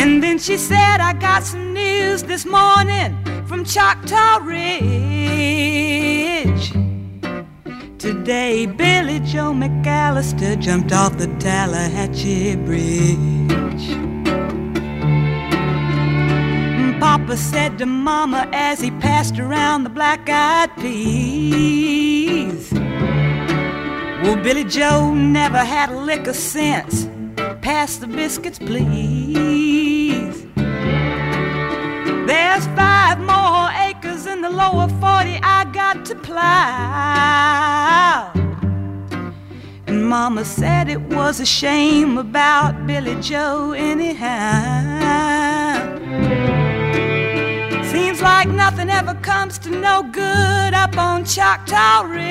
And then she said, I got some news this morning from Choctaw Ridge. Today, Billie Joe McAllister jumped off the Tallahatchie Bridge. Papa said to Mama as he passed around the black eyed peas. Well, Billie Joe never had a lick of sense. Pass the biscuits, please. In 40 I got to plow. And Mama said it was a shame about Billie Joe, anyhow. Seems like nothing ever comes to no good up on Choctaw Ridge.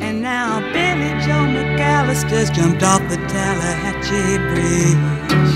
And now Billie Joe McAllister's jumped off the Tallahatchie Bridge.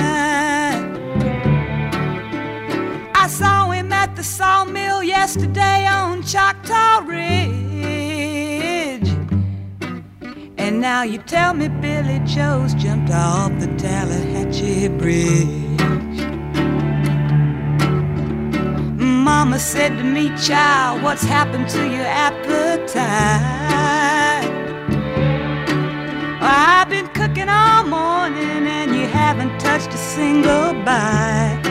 I saw him at the sawmill yesterday on Choctaw Ridge. And now you tell me Billie Joe's jumped off the Tallahatchie Bridge. Mama said to me, child, what's happened to your appetite? I've been cooking all morning and you haven't touched a single bite.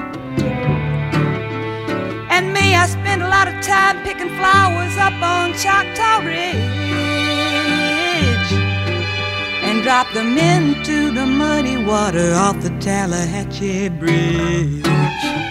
Spend a lot of time picking flowers up on Choctaw Ridge and drop them into the muddy water off the Tallahatchie Bridge.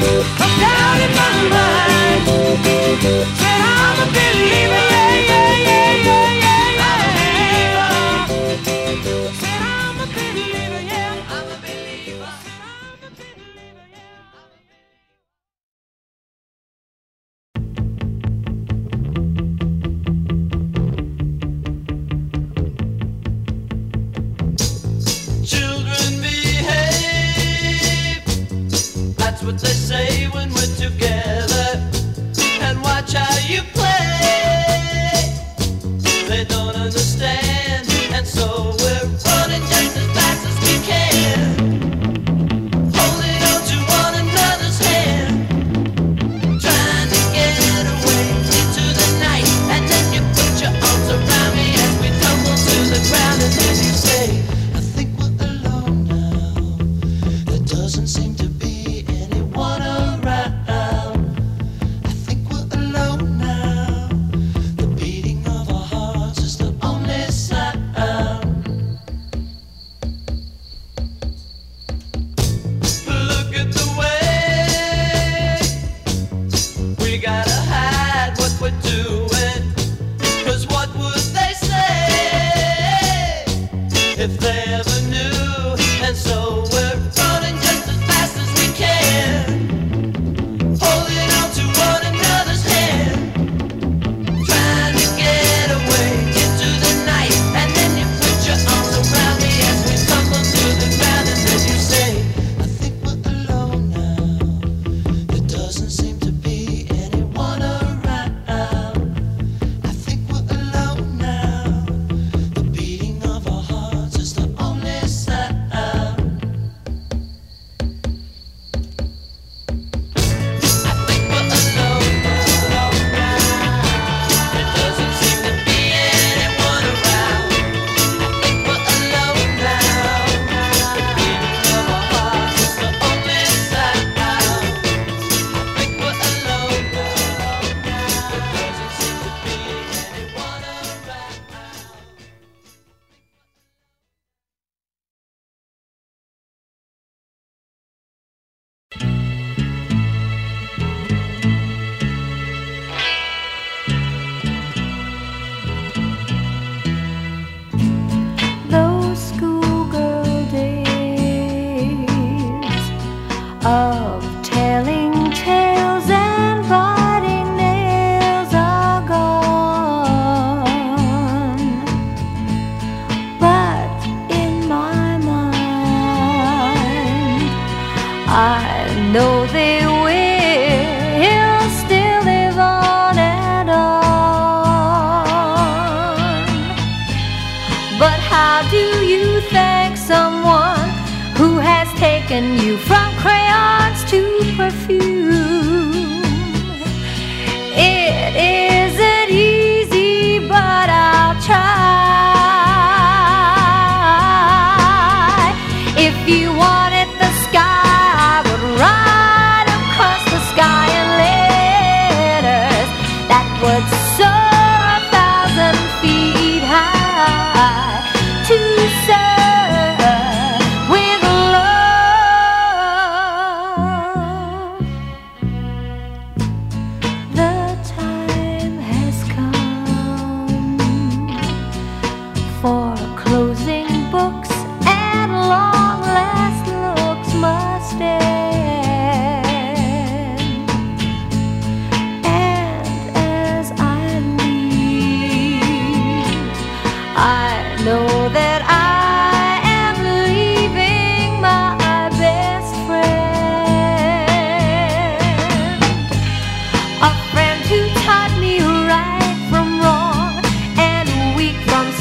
I'm down in my mind. Said I'm a believer. know this.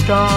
Strong.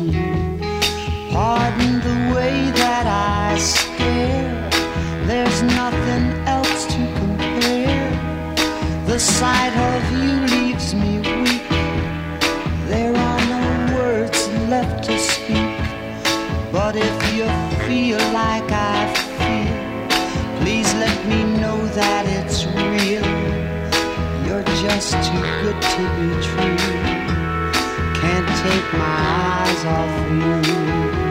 The way that I stare. There's nothing else to compare. The sight of you leaves me weak. There are no words left to speak. But if you feel like I feel, please let me know that it's real. You're just too good to be true. Can't take my eyes off you.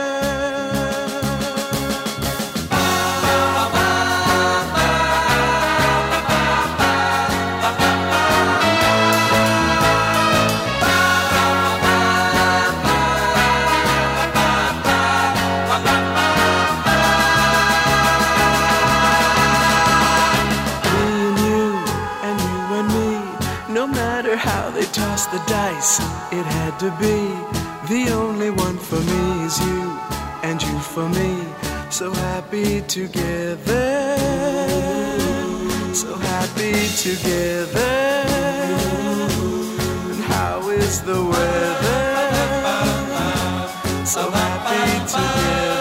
The it had to be. The only one for me is you, and you for me. So happy together. So happy together. And how is the weather? So happy together.